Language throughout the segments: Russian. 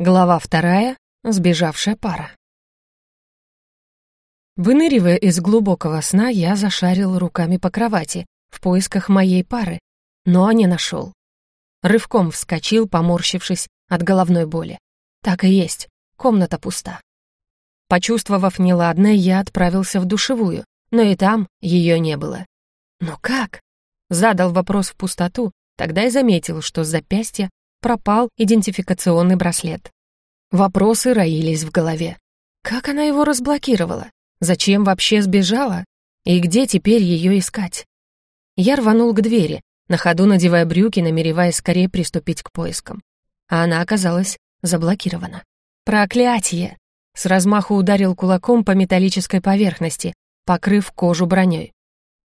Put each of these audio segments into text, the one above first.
Глава вторая. Сбежавшая пара. Выныривая из глубокого сна, я зашарил руками по кровати в поисках моей пары, но не нашел. Рывком вскочил, поморщившись от головной боли. Так и есть, комната пуста. Почувствовав неладное, я отправился в душевую, но и там ее не было. «Но как?» Задал вопрос в пустоту, тогда и заметил, что с запястья пропал идентификационный браслет. Вопросы роились в голове. Как она его разблокировала? Зачем вообще сбежала? И где теперь ее искать? Я рванул к двери, на ходу надевая брюки, намереваясь скорее приступить к поискам. А она оказалась заблокирована. Проклятие! С размаху ударил кулаком по металлической поверхности, покрыв кожу броней.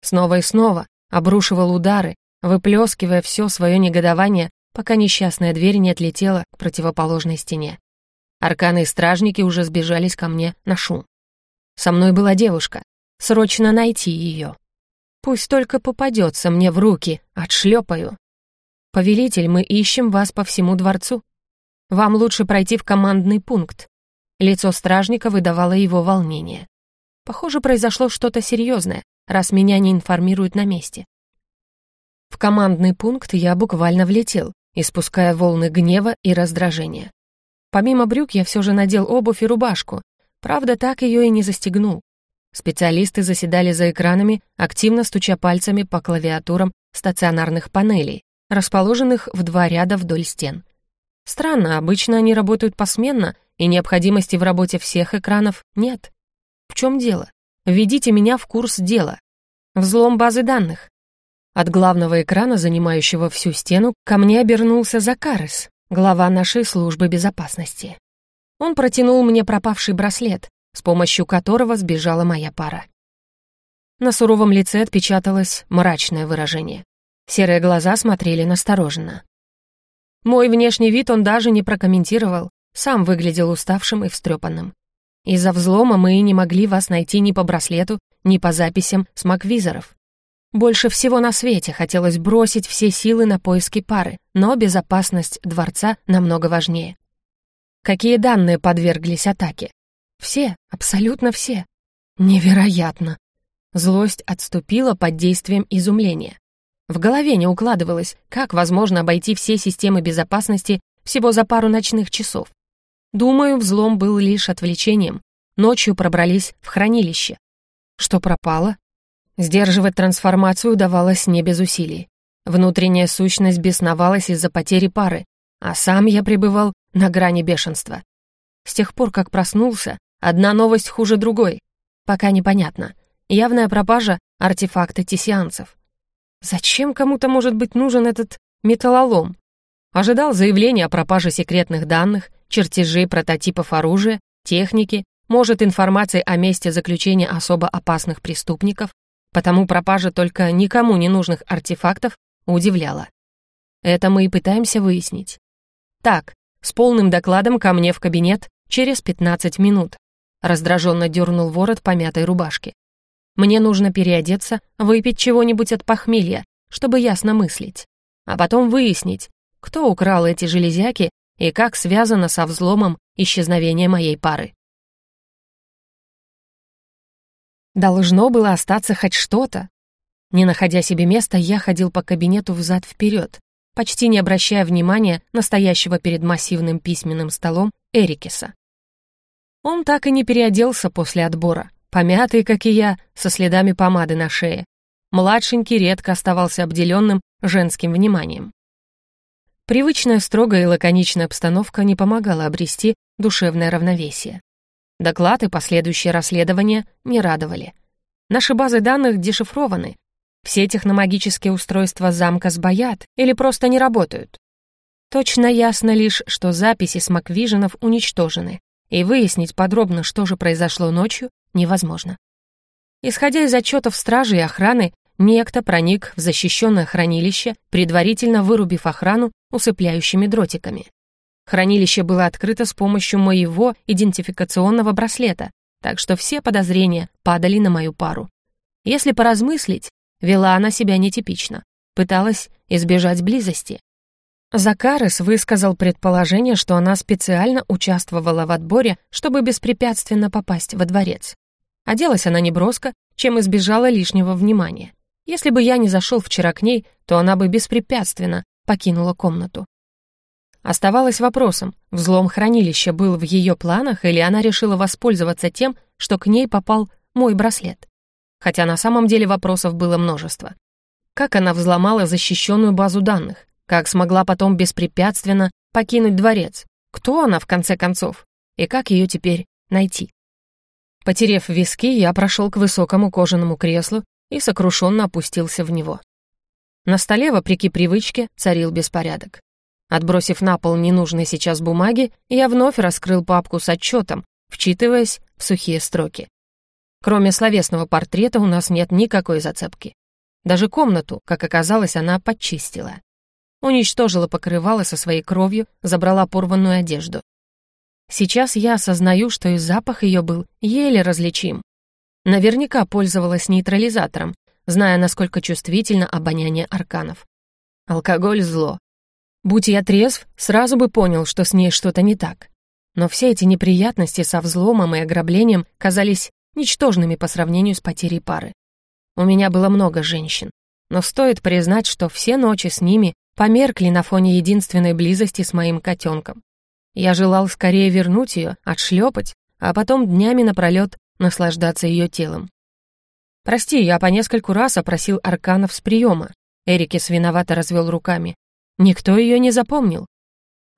Снова и снова обрушивал удары, выплескивая все свое негодование пока несчастная дверь не отлетела к противоположной стене. Арканы и стражники уже сбежались ко мне на шум. Со мной была девушка. Срочно найти ее. Пусть только попадется мне в руки, отшлепаю. Повелитель, мы ищем вас по всему дворцу. Вам лучше пройти в командный пункт. Лицо стражника выдавало его волнение. Похоже, произошло что-то серьезное, раз меня не информируют на месте. В командный пункт я буквально влетел, испуская волны гнева и раздражения. Помимо брюк я все же надел обувь и рубашку, правда, так ее и не застегнул. Специалисты заседали за экранами, активно стуча пальцами по клавиатурам стационарных панелей, расположенных в два ряда вдоль стен. Странно, обычно они работают посменно, и необходимости в работе всех экранов нет. В чем дело? Введите меня в курс дела. Взлом базы данных. От главного экрана, занимающего всю стену, ко мне обернулся Закарес, глава нашей службы безопасности. Он протянул мне пропавший браслет, с помощью которого сбежала моя пара. На суровом лице отпечаталось мрачное выражение. Серые глаза смотрели настороженно. Мой внешний вид он даже не прокомментировал, сам выглядел уставшим и встрепанным. Из-за взлома мы не могли вас найти ни по браслету, ни по записям с маквизоров. Больше всего на свете хотелось бросить все силы на поиски пары, но безопасность дворца намного важнее. Какие данные подверглись атаке? Все, абсолютно все. Невероятно. Злость отступила под действием изумления. В голове не укладывалось, как возможно обойти все системы безопасности всего за пару ночных часов. Думаю, взлом был лишь отвлечением. Ночью пробрались в хранилище. Что пропало? Сдерживать трансформацию удавалось не без усилий. Внутренняя сущность бесновалась из-за потери пары, а сам я пребывал на грани бешенства. С тех пор, как проснулся, одна новость хуже другой. Пока непонятно. Явная пропажа артефакта тисианцев. Зачем кому-то может быть нужен этот металлолом? Ожидал заявления о пропаже секретных данных, чертежей прототипов оружия, техники, может, информации о месте заключения особо опасных преступников, Потому пропажа только никому не нужных артефактов удивляла. Это мы и пытаемся выяснить. Так, с полным докладом ко мне в кабинет через 15 минут. Раздраженно дернул ворот помятой рубашки. Мне нужно переодеться, выпить чего-нибудь от похмелья, чтобы ясно мыслить. А потом выяснить, кто украл эти железяки и как связано со взломом исчезновения моей пары. Должно было остаться хоть что-то. Не находя себе места, я ходил по кабинету взад-вперед, почти не обращая внимания настоящего перед массивным письменным столом Эрикеса. Он так и не переоделся после отбора, помятый, как и я, со следами помады на шее. Младшенький редко оставался обделенным женским вниманием. Привычная строгая и лаконичная обстановка не помогала обрести душевное равновесие. Доклад и последующее расследование не радовали. Наши базы данных дешифрованы. Все техномагические устройства замка сбоят или просто не работают. Точно ясно лишь, что записи с Маквиженов уничтожены, и выяснить подробно, что же произошло ночью, невозможно. Исходя из отчетов стражи и охраны, некто проник в защищенное хранилище, предварительно вырубив охрану усыпляющими дротиками. Хранилище было открыто с помощью моего идентификационного браслета, так что все подозрения падали на мою пару. Если поразмыслить, вела она себя нетипично, пыталась избежать близости. Закарес высказал предположение, что она специально участвовала в отборе, чтобы беспрепятственно попасть во дворец. Оделась она неброско, чем избежала лишнего внимания. Если бы я не зашел вчера к ней, то она бы беспрепятственно покинула комнату. Оставалось вопросом, взлом хранилища был в ее планах или она решила воспользоваться тем, что к ней попал мой браслет. Хотя на самом деле вопросов было множество. Как она взломала защищенную базу данных? Как смогла потом беспрепятственно покинуть дворец? Кто она, в конце концов? И как ее теперь найти? Потерев виски, я прошел к высокому кожаному креслу и сокрушенно опустился в него. На столе, вопреки привычке, царил беспорядок. Отбросив на пол ненужные сейчас бумаги, я вновь раскрыл папку с отчетом, вчитываясь в сухие строки. Кроме словесного портрета у нас нет никакой зацепки. Даже комнату, как оказалось, она подчистила. Уничтожила покрывало со своей кровью, забрала порванную одежду. Сейчас я осознаю, что и запах ее был еле различим. Наверняка пользовалась нейтрализатором, зная, насколько чувствительно обоняние арканов. Алкоголь — зло. Будь я трезв, сразу бы понял, что с ней что-то не так. Но все эти неприятности со взломом и ограблением казались ничтожными по сравнению с потерей пары. У меня было много женщин, но стоит признать, что все ночи с ними померкли на фоне единственной близости с моим котенком. Я желал скорее вернуть ее, отшлепать, а потом днями напролет наслаждаться ее телом. «Прости, я по нескольку раз опросил Арканов с приема», Эрикес виновато развел руками. «Никто ее не запомнил.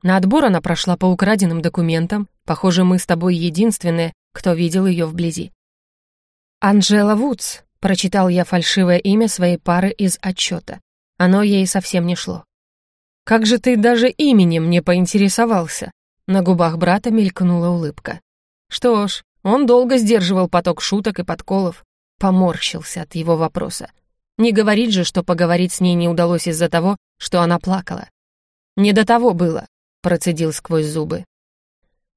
На отбор она прошла по украденным документам. Похоже, мы с тобой единственные, кто видел ее вблизи». «Анжела Вудс», — прочитал я фальшивое имя своей пары из отчета. Оно ей совсем не шло. «Как же ты даже именем не поинтересовался?» На губах брата мелькнула улыбка. Что ж, он долго сдерживал поток шуток и подколов. Поморщился от его вопроса. Не говорить же, что поговорить с ней не удалось из-за того, что она плакала. «Не до того было», — процедил сквозь зубы.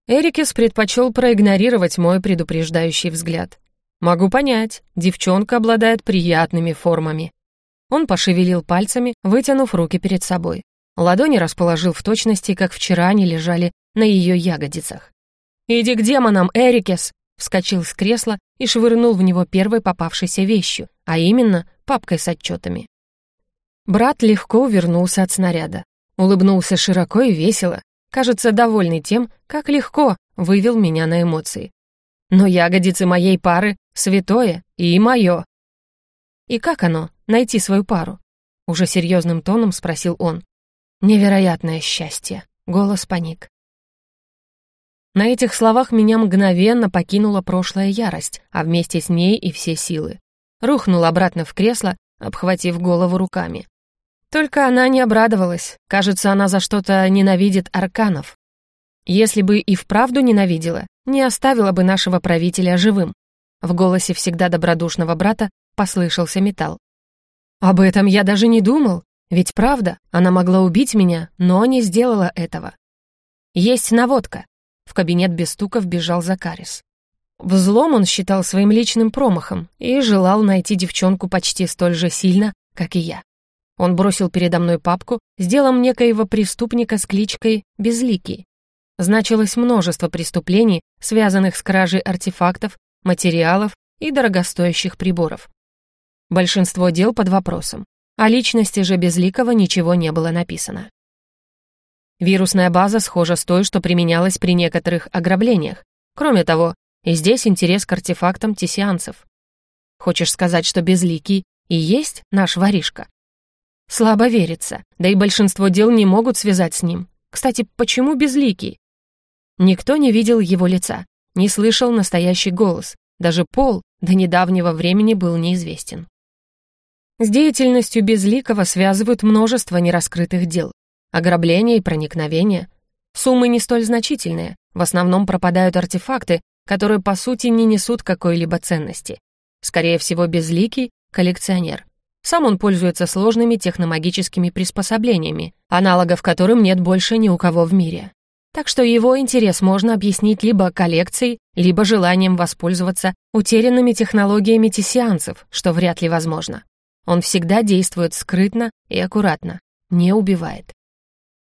Эрикес предпочел проигнорировать мой предупреждающий взгляд. «Могу понять, девчонка обладает приятными формами». Он пошевелил пальцами, вытянув руки перед собой. Ладони расположил в точности, как вчера они лежали на ее ягодицах. «Иди к демонам, Эрикес!» вскочил с кресла и швырнул в него первой попавшейся вещью, а именно папкой с отчетами. Брат легко увернулся от снаряда. Улыбнулся широко и весело, кажется, довольный тем, как легко вывел меня на эмоции. Но ягодицы моей пары — святое и мое. «И как оно, найти свою пару?» Уже серьезным тоном спросил он. Невероятное счастье. Голос паник. На этих словах меня мгновенно покинула прошлая ярость, а вместе с ней и все силы. Рухнул обратно в кресло, обхватив голову руками. Только она не обрадовалась. Кажется, она за что-то ненавидит арканов. Если бы и вправду ненавидела, не оставила бы нашего правителя живым. В голосе всегда добродушного брата послышался металл. «Об этом я даже не думал. Ведь правда, она могла убить меня, но не сделала этого. Есть наводка. В кабинет без стука вбежал Закарис. Взлом он считал своим личным промахом и желал найти девчонку почти столь же сильно, как и я. Он бросил передо мной папку с делом некоего преступника с кличкой Безликий. Значилось множество преступлений, связанных с кражей артефактов, материалов и дорогостоящих приборов. Большинство дел под вопросом. О личности же Безликого ничего не было написано. Вирусная база схожа с той, что применялась при некоторых ограблениях. Кроме того, и здесь интерес к артефактам тессианцев. Хочешь сказать, что Безликий и есть наш воришка? Слабо верится, да и большинство дел не могут связать с ним. Кстати, почему Безликий? Никто не видел его лица, не слышал настоящий голос. Даже пол до недавнего времени был неизвестен. С деятельностью Безликого связывают множество нераскрытых дел. Ограбления и проникновения. Суммы не столь значительные, в основном пропадают артефакты, которые по сути не несут какой-либо ценности. Скорее всего, Безликий — коллекционер. Сам он пользуется сложными техномагическими приспособлениями, аналогов которым нет больше ни у кого в мире. Так что его интерес можно объяснить либо коллекцией, либо желанием воспользоваться утерянными технологиями тессианцев, что вряд ли возможно. Он всегда действует скрытно и аккуратно, не убивает.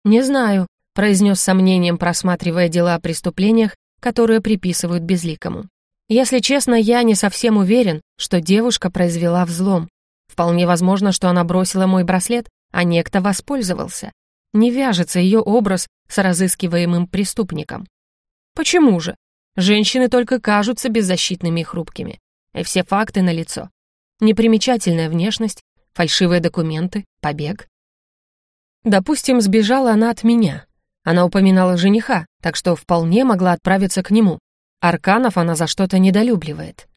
«Не знаю», — произнес сомнением, просматривая дела о преступлениях, которые приписывают безликому. «Если честно, я не совсем уверен, что девушка произвела взлом. Вполне возможно, что она бросила мой браслет, а некто воспользовался. Не вяжется ее образ с разыскиваемым преступником. Почему же? Женщины только кажутся беззащитными и хрупкими. И все факты налицо. Непримечательная внешность, фальшивые документы, побег. Допустим, сбежала она от меня. Она упоминала жениха, так что вполне могла отправиться к нему. Арканов она за что-то недолюбливает.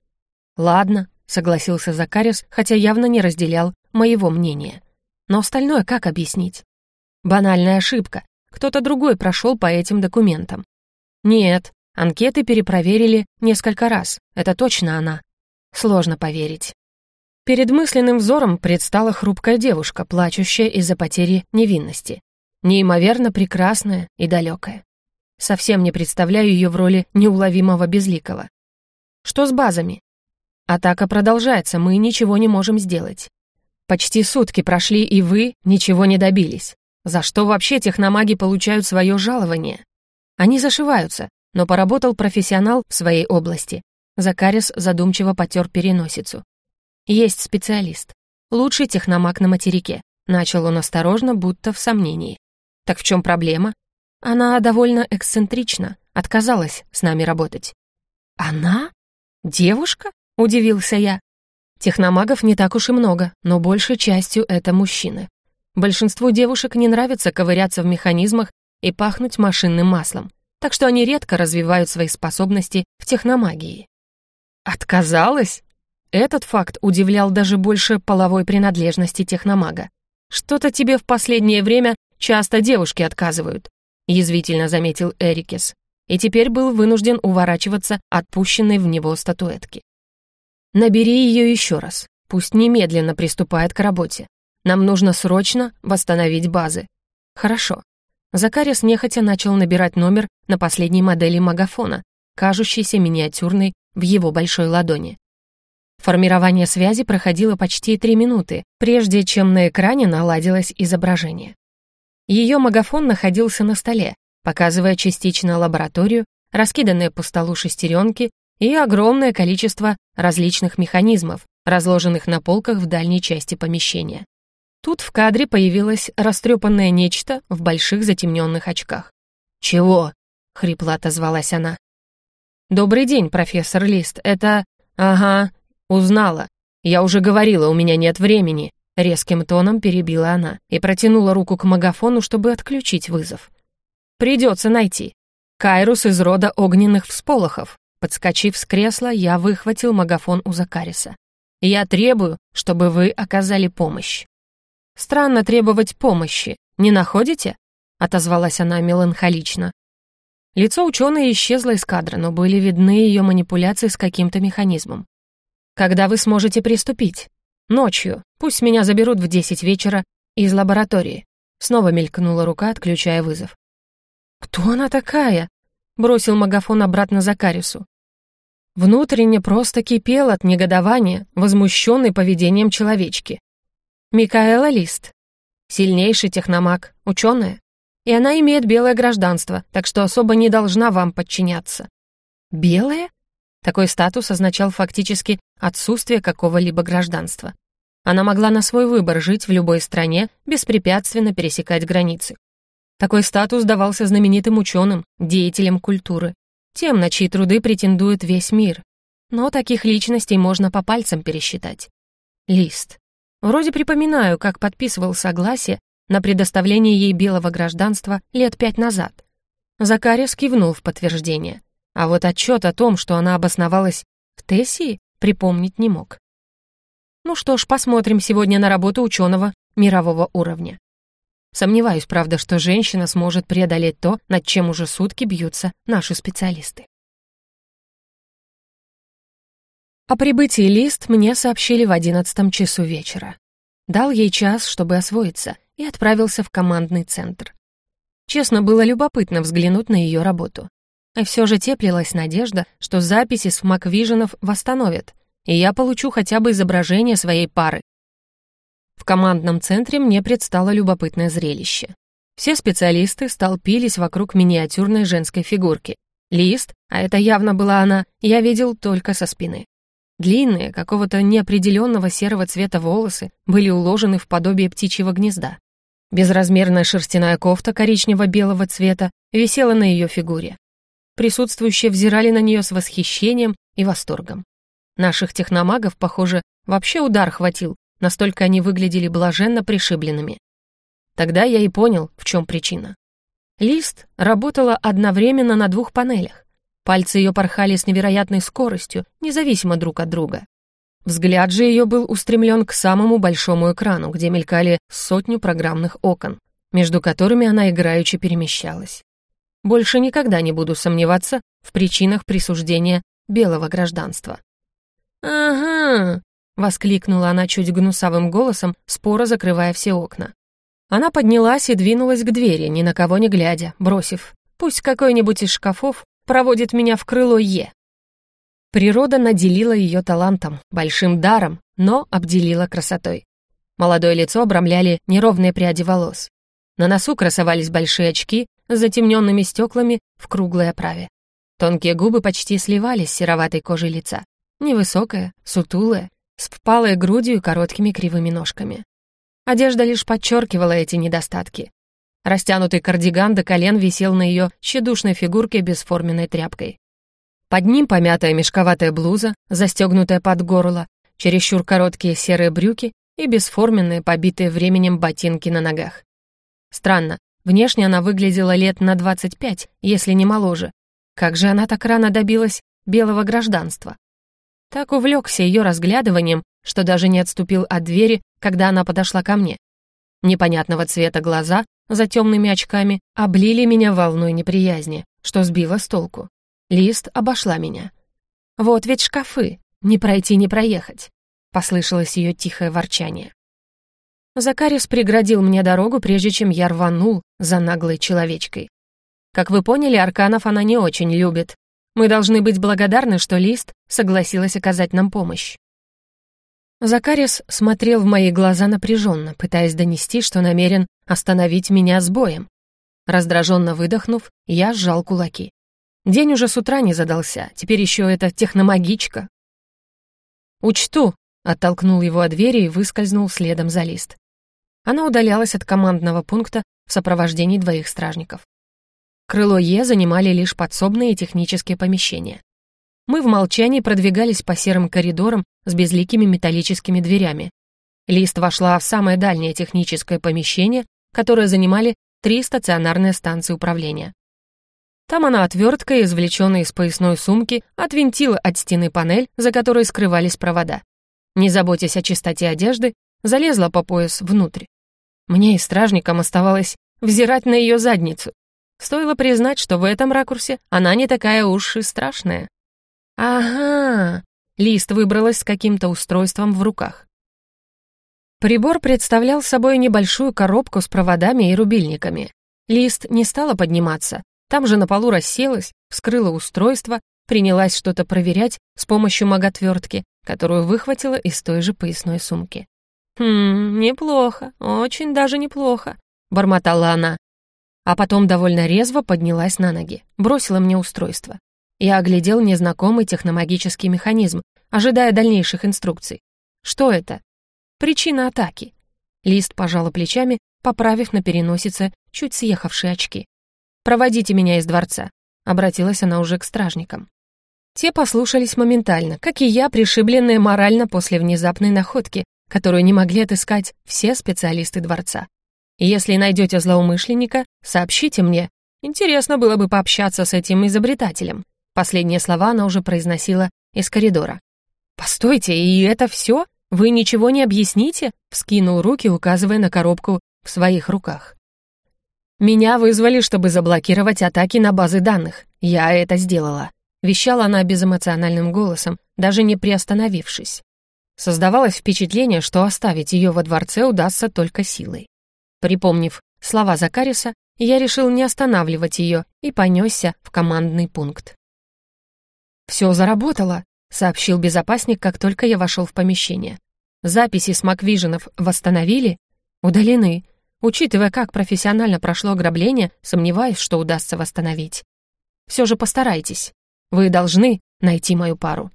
«Ладно», — согласился Закарис, хотя явно не разделял моего мнения. «Но остальное как объяснить?» «Банальная ошибка. Кто-то другой прошел по этим документам». «Нет, анкеты перепроверили несколько раз. Это точно она». Сложно поверить. Перед мысленным взором предстала хрупкая девушка, плачущая из-за потери невинности. Неимоверно прекрасная и далекая. Совсем не представляю ее в роли неуловимого безликого. Что с базами? Атака продолжается, мы ничего не можем сделать. Почти сутки прошли, и вы ничего не добились. За что вообще техномаги получают свое жалование? Они зашиваются, но поработал профессионал в своей области. Закарис задумчиво потер переносицу. Есть специалист. Лучший техномаг на материке. Начал он осторожно, будто в сомнении. Так в чем проблема? Она довольно эксцентрична, отказалась с нами работать. Она? Девушка? Удивился я. Техномагов не так уж и много, но большей частью это мужчины. Большинству девушек не нравится ковыряться в механизмах и пахнуть машинным маслом, так что они редко развивают свои способности в техномагии. Отказалась? Этот факт удивлял даже больше половой принадлежности техномага. Что-то тебе в последнее время часто девушки отказывают, язвительно заметил Эрикес, и теперь был вынужден уворачиваться от пущенной в него статуэтки. Набери ее еще раз. Пусть немедленно приступает к работе. Нам нужно срочно восстановить базы. Хорошо. Закарис нехотя начал набирать номер на последней модели магафона, кажущейся миниатюрной в его большой ладони. Формирование связи проходило почти три минуты, прежде чем на экране наладилось изображение. Ее магафон находился на столе, показывая частично лабораторию, раскиданные по столу шестеренки и огромное количество различных механизмов, разложенных на полках в дальней части помещения. Тут в кадре появилось растрепанное нечто в больших затемненных очках. «Чего?» — хрипло отозвалась она. «Добрый день, профессор Лист. Это... Ага, узнала. Я уже говорила, у меня нет времени». Резким тоном перебила она и протянула руку к магафону, чтобы отключить вызов. «Придется найти. Кайрус из рода огненных всполохов. Подскочив с кресла, я выхватил магафон у Закариса. «Я требую, чтобы вы оказали помощь». «Странно требовать помощи, не находите?» — отозвалась она меланхолично. Лицо ученой исчезло из кадра, но были видны ее манипуляции с каким-то механизмом. «Когда вы сможете приступить?» «Ночью. Пусть меня заберут в десять вечера из лаборатории». Снова мелькнула рука, отключая вызов. «Кто она такая?» — бросил магафон обратно Закарису. Внутренне просто кипел от негодования, возмущенный поведением человечки. Микаэла Лист. Сильнейший техномаг, ученая. И она имеет белое гражданство, так что особо не должна вам подчиняться. Белое? Такой статус означал фактически отсутствие какого-либо гражданства. Она могла на свой выбор жить в любой стране, беспрепятственно пересекать границы. Такой статус давался знаменитым ученым, деятелям культуры, тем, на чьи труды претендует весь мир. Но таких личностей можно по пальцам пересчитать. Лист. Вроде припоминаю, как подписывал согласие на предоставление ей белого гражданства лет пять назад. Закарис кивнул в подтверждение. А вот отчет о том, что она обосновалась в Тессии, припомнить не мог. Ну что ж, посмотрим сегодня на работу ученого мирового уровня. Сомневаюсь, правда, что женщина сможет преодолеть то, над чем уже сутки бьются наши специалисты. О прибытии Лист мне сообщили в одиннадцатом часу вечера. Дал ей час, чтобы освоиться, и отправился в командный центр. Честно, было любопытно взглянуть на ее работу. И все же теплилась надежда, что записи с Маквиженов восстановят, и я получу хотя бы изображение своей пары, в командном центре мне предстало любопытное зрелище. Все специалисты столпились вокруг миниатюрной женской фигурки. Лист, а это явно была она, я видел только со спины. Длинные, какого-то неопределенного серого цвета волосы были уложены в подобие птичьего гнезда. Безразмерная шерстяная кофта коричнево-белого цвета висела на ее фигуре. Присутствующие взирали на нее с восхищением и восторгом. Наших техномагов, похоже, вообще удар хватил, настолько они выглядели блаженно пришибленными. Тогда я и понял, в чем причина. Лист работала одновременно на двух панелях. Пальцы ее порхали с невероятной скоростью, независимо друг от друга. Взгляд же ее был устремлен к самому большому экрану, где мелькали сотню программных окон, между которыми она играючи перемещалась. Больше никогда не буду сомневаться в причинах присуждения белого гражданства. «Ага!» — воскликнула она чуть гнусавым голосом, споро закрывая все окна. Она поднялась и двинулась к двери, ни на кого не глядя, бросив. «Пусть какой-нибудь из шкафов проводит меня в крыло Е». Природа наделила ее талантом, большим даром, но обделила красотой. Молодое лицо обрамляли неровные пряди волос. На носу красовались большие очки с затемненными стеклами в круглой оправе. Тонкие губы почти сливались с сероватой кожей лица. Невысокая, сутулая, с впалой грудью и короткими кривыми ножками. Одежда лишь подчеркивала эти недостатки. Растянутый кардиган до колен висел на ее тщедушной фигурке бесформенной тряпкой. Под ним помятая мешковатая блуза, застегнутая под горло, чересчур короткие серые брюки и бесформенные, побитые временем ботинки на ногах. Странно, внешне она выглядела лет на 25, если не моложе. Как же она так рано добилась белого гражданства? Так увлекся ее разглядыванием, что даже не отступил от двери, когда она подошла ко мне. Непонятного цвета глаза за темными очками облили меня волной неприязни, что сбило с толку. Лист обошла меня. «Вот ведь шкафы, не пройти, не проехать», — послышалось ее тихое ворчание. Закарис преградил мне дорогу, прежде чем я рванул за наглой человечкой. Как вы поняли, арканов она не очень любит. Мы должны быть благодарны, что Лист согласилась оказать нам помощь. Закарис смотрел в мои глаза напряженно, пытаясь донести, что намерен остановить меня с боем. Раздраженно выдохнув, я сжал кулаки. День уже с утра не задался, теперь еще эта техномагичка. «Учту», — оттолкнул его от двери и выскользнул следом за лист. Она удалялась от командного пункта в сопровождении двоих стражников. Крыло Е занимали лишь подсобные технические помещения. Мы в молчании продвигались по серым коридорам с безликими металлическими дверями. Лист вошла в самое дальнее техническое помещение, которое занимали три стационарные станции управления. Там она отверткой, извлеченной из поясной сумки, отвинтила от стены панель, за которой скрывались провода. Не заботясь о чистоте одежды, залезла по пояс внутрь. Мне и стражникам оставалось взирать на ее задницу. Стоило признать, что в этом ракурсе она не такая уж и страшная. «Ага!» — Лист выбралась с каким-то устройством в руках. Прибор представлял собой небольшую коробку с проводами и рубильниками. Лист не стала подниматься, там же на полу расселась, вскрыла устройство, принялась что-то проверять с помощью маготвертки, которую выхватила из той же поясной сумки. «Хм, неплохо, очень даже неплохо», — бормотала она. А потом довольно резво поднялась на ноги, бросила мне устройство. Я оглядел незнакомый техномагический механизм, ожидая дальнейших инструкций. Что это? Причина атаки. Лист пожала плечами, поправив на переносице чуть съехавшие очки. «Проводите меня из дворца», — обратилась она уже к стражникам. Те послушались моментально, как и я, пришибленные морально после внезапной находки, которую не могли отыскать все специалисты дворца. Если найдете злоумышленника, сообщите мне. Интересно было бы пообщаться с этим изобретателем. Последние слова она уже произносила из коридора. «Постойте, и это все? Вы ничего не объясните?» Вскинул руки, указывая на коробку в своих руках. «Меня вызвали, чтобы заблокировать атаки на базы данных. Я это сделала», — вещала она безэмоциональным голосом, даже не приостановившись. Создавалось впечатление, что оставить ее во дворце удастся только силой. Припомнив слова Закариса, я решил не останавливать ее и понесся в командный пункт. «Все заработало», — сообщил безопасник, как только я вошел в помещение. «Записи с Маквиженов восстановили? Удалены. Учитывая, как профессионально прошло ограбление, сомневаюсь, что удастся восстановить. Все же постарайтесь. Вы должны найти мою пару.